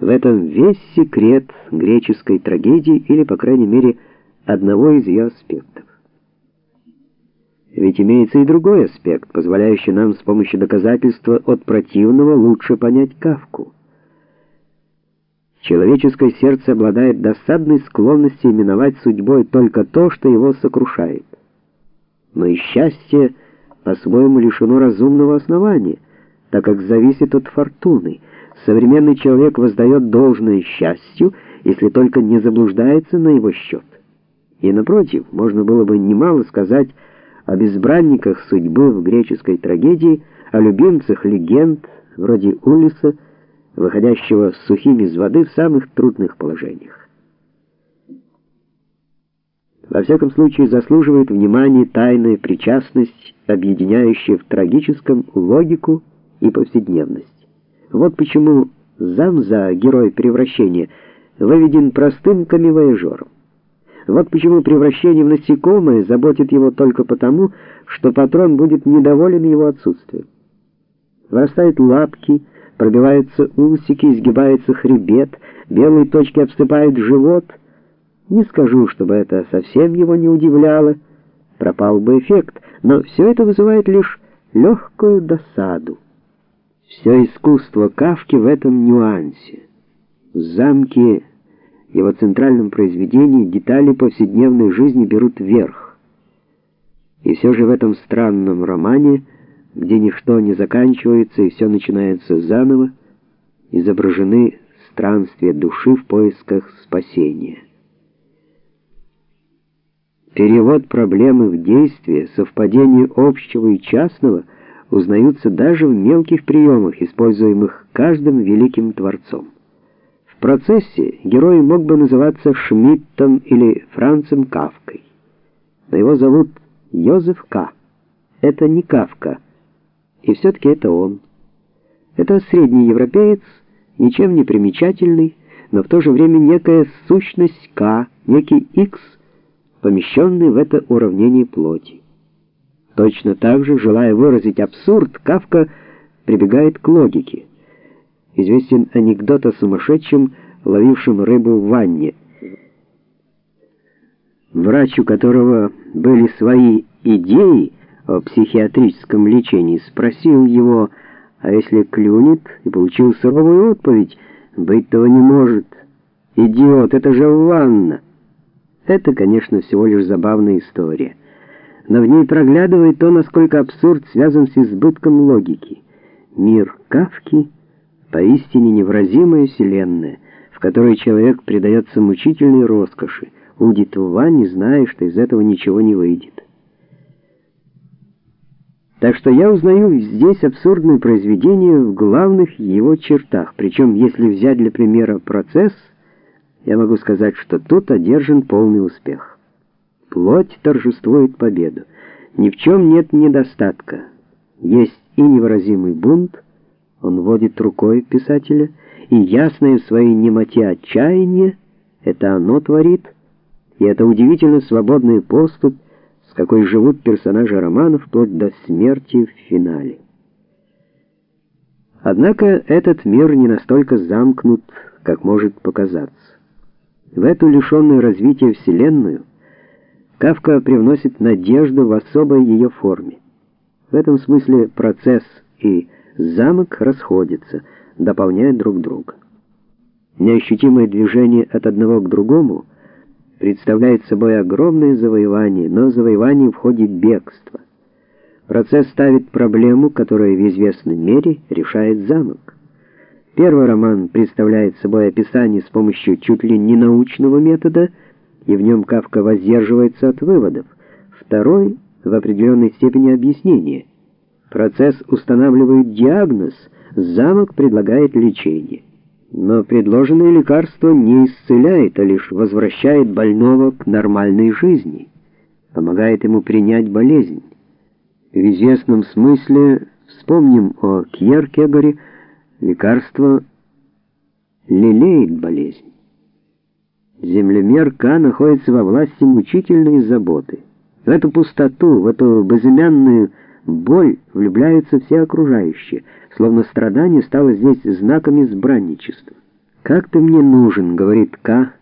В этом весь секрет греческой трагедии или, по крайней мере, одного из ее аспектов. Ведь имеется и другой аспект, позволяющий нам с помощью доказательства от противного лучше понять Кавку. Человеческое сердце обладает досадной склонностью именовать судьбой только то, что его сокрушает. Но и счастье по-своему лишено разумного основания, так как зависит от фортуны — Современный человек воздает должное счастью, если только не заблуждается на его счет. И напротив, можно было бы немало сказать о безбранниках судьбы в греческой трагедии, о любимцах легенд, вроде Улиса, выходящего сухим из воды в самых трудных положениях. Во всяком случае, заслуживает внимания тайная причастность, объединяющая в трагическом логику и повседневность. Вот почему Замза, герой превращения, выведен простым камевояжером. Вот почему превращение в насекомое заботит его только потому, что патрон будет недоволен его отсутствием. Вырастают лапки, пробиваются усики, изгибается хребет, белые точки обступают живот. Не скажу, чтобы это совсем его не удивляло, пропал бы эффект, но все это вызывает лишь легкую досаду. Все искусство Кавки в этом нюансе. В замке, его центральном произведении, детали повседневной жизни берут верх. И все же в этом странном романе, где ничто не заканчивается и все начинается заново, изображены странствия души в поисках спасения. Перевод проблемы в действие, совпадение общего и частного — узнаются даже в мелких приемах, используемых каждым великим творцом. В процессе герой мог бы называться Шмидтом или Францем Кавкой. Но его зовут Йозеф К. Это не Кавка, и все-таки это он. Это средний европеец, ничем не примечательный, но в то же время некая сущность К, некий X, помещенный в это уравнение плоти. Точно так же, желая выразить абсурд, Кавка прибегает к логике. Известен анекдот о сумасшедшем, ловившем рыбу в ванне. Врач, у которого были свои идеи о психиатрическом лечении, спросил его, а если клюнет, и получил суровую отповедь, быть того не может. Идиот, это же ванна. Это, конечно, всего лишь забавная история но в ней проглядывает то, насколько абсурд связан с избытком логики. Мир Кавки — поистине невразимая вселенная, в которой человек предается мучительной роскоши, удит в ванне, зная, что из этого ничего не выйдет. Так что я узнаю здесь абсурдное произведение в главных его чертах, причем, если взять для примера процесс, я могу сказать, что тут одержан полный успех. Плоть торжествует победу. Ни в чем нет недостатка. Есть и невыразимый бунт, он водит рукой писателя, и ясное в своей немоте отчаяние, это оно творит, и это удивительно свободный поступ, с какой живут персонажи романа вплоть до смерти в финале. Однако этот мир не настолько замкнут, как может показаться. В эту лишенную развития Вселенную Кавка привносит надежду в особой ее форме. В этом смысле процесс и замок расходятся, дополняют друг друга. Неощутимое движение от одного к другому представляет собой огромное завоевание, но завоевание в ходе бегства. Процесс ставит проблему, которую в известной мере решает замок. Первый роман представляет собой описание с помощью чуть ли не научного метода – и в нем Кавка воздерживается от выводов. Второй — в определенной степени объяснение. Процесс устанавливает диагноз, замок предлагает лечение. Но предложенное лекарство не исцеляет, а лишь возвращает больного к нормальной жизни, помогает ему принять болезнь. В известном смысле, вспомним о Кьеркегоре, лекарство лелеет болезнь. Землемер К находится во власти мучительной заботы. В эту пустоту, в эту безымянную боль влюбляются все окружающие, словно страдание стало здесь знаком избранничества. «Как ты мне нужен», — говорит К,